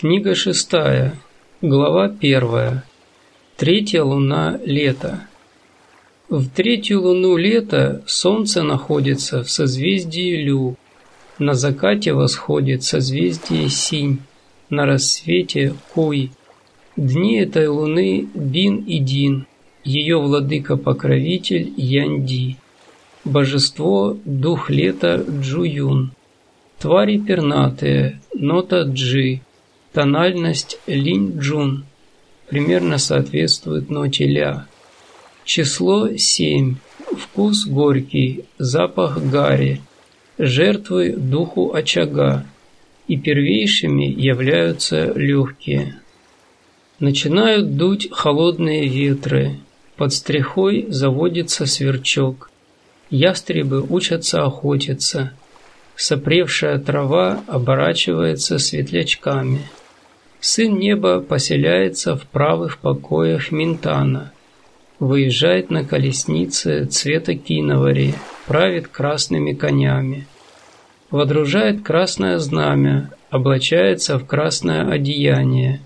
Книга шестая, глава первая. Третья луна лета. В третью луну лета Солнце находится в созвездии Лю. На закате восходит созвездие Синь, на рассвете Куй. Дни этой луны Бин и Дин, ее владыка-покровитель Янди. Божество – дух лета Джуюн. Твари пернатые, нота Джи, Тональность линь-джун примерно соответствует ноте ля. Число 7. Вкус горький, запах гари. Жертвы духу очага. И первейшими являются легкие. Начинают дуть холодные ветры. Под стрехой заводится сверчок. Ястребы учатся охотиться. Сопревшая трава оборачивается светлячками. Сын неба поселяется в правых покоях Минтана, выезжает на колеснице цвета киновари, правит красными конями, водружает красное знамя, облачается в красное одеяние,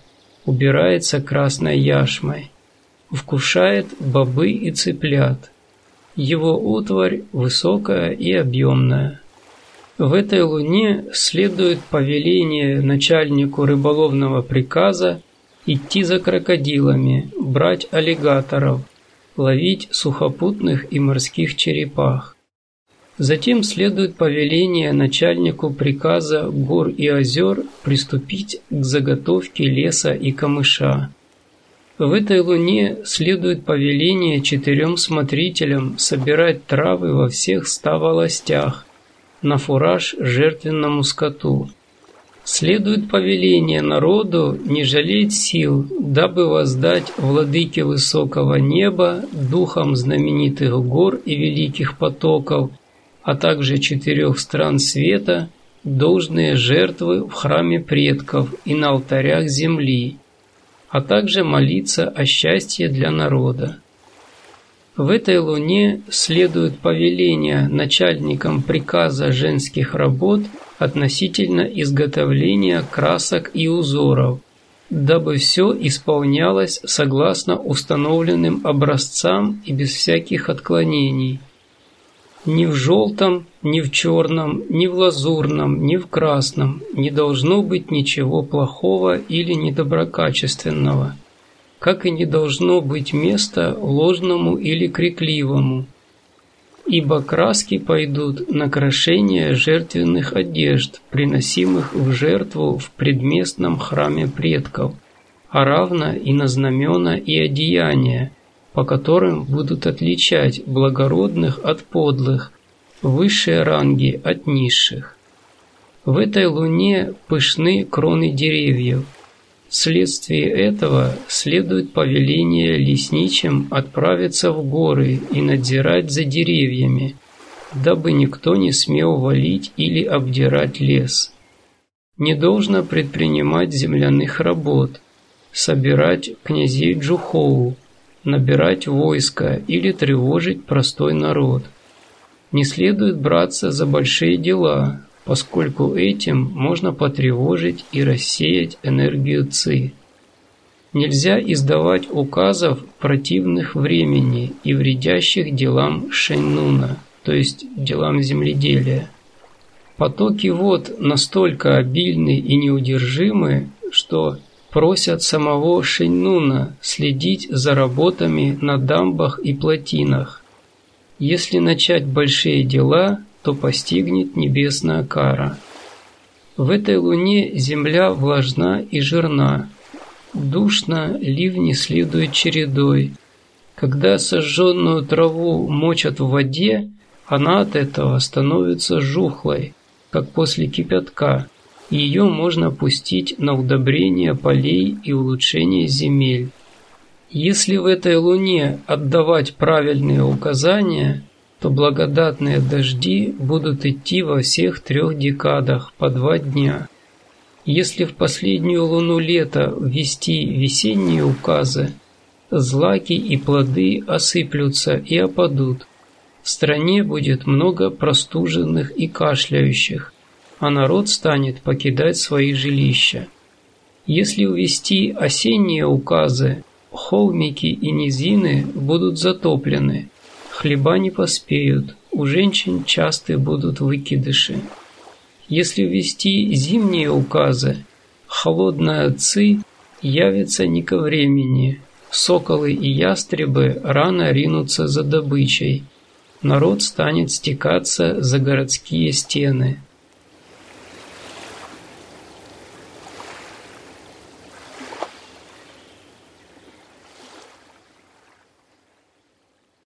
убирается красной яшмой, вкушает бобы и цыплят. Его утварь высокая и объемная. В этой луне следует повеление начальнику рыболовного приказа идти за крокодилами, брать аллигаторов, ловить сухопутных и морских черепах. Затем следует повеление начальнику приказа гор и озер приступить к заготовке леса и камыша. В этой луне следует повеление четырем смотрителям собирать травы во всех ста волостях – на фураж жертвенному скоту. Следует повеление народу не жалеть сил, дабы воздать владыке высокого неба, духам знаменитых гор и великих потоков, а также четырех стран света, должные жертвы в храме предков и на алтарях земли, а также молиться о счастье для народа. В этой луне следует повеление начальникам приказа женских работ относительно изготовления красок и узоров, дабы все исполнялось согласно установленным образцам и без всяких отклонений. Ни в желтом, ни в черном, ни в лазурном, ни в красном не должно быть ничего плохого или недоброкачественного – как и не должно быть места ложному или крикливому, ибо краски пойдут на крошение жертвенных одежд, приносимых в жертву в предместном храме предков, а равно и на знамена и одеяния, по которым будут отличать благородных от подлых, высшие ранги от низших. В этой луне пышны кроны деревьев – Вследствие этого следует повеление лесничим отправиться в горы и надзирать за деревьями, дабы никто не смел валить или обдирать лес. Не должно предпринимать земляных работ, собирать князей Джухоу, набирать войска или тревожить простой народ. Не следует браться за большие дела, поскольку этим можно потревожить и рассеять энергию ЦИ. Нельзя издавать указов противных времени и вредящих делам Шеннуна, то есть делам земледелия. Потоки вод настолько обильны и неудержимы, что просят самого Шеннуна следить за работами на дамбах и плотинах. Если начать большие дела, то постигнет небесная кара. В этой луне земля влажна и жирна, душно ливни следуют чередой. Когда сожженную траву мочат в воде, она от этого становится жухлой, как после кипятка. Ее можно пустить на удобрение полей и улучшение земель. Если в этой луне отдавать правильные указания, то благодатные дожди будут идти во всех трех декадах по два дня. Если в последнюю луну лета ввести весенние указы, злаки и плоды осыплются и опадут. В стране будет много простуженных и кашляющих, а народ станет покидать свои жилища. Если увести осенние указы, холмики и низины будут затоплены, хлеба не поспеют, у женщин частые будут выкидыши. Если ввести зимние указы, холодные отцы явятся не ко времени, соколы и ястребы рано ринутся за добычей, народ станет стекаться за городские стены –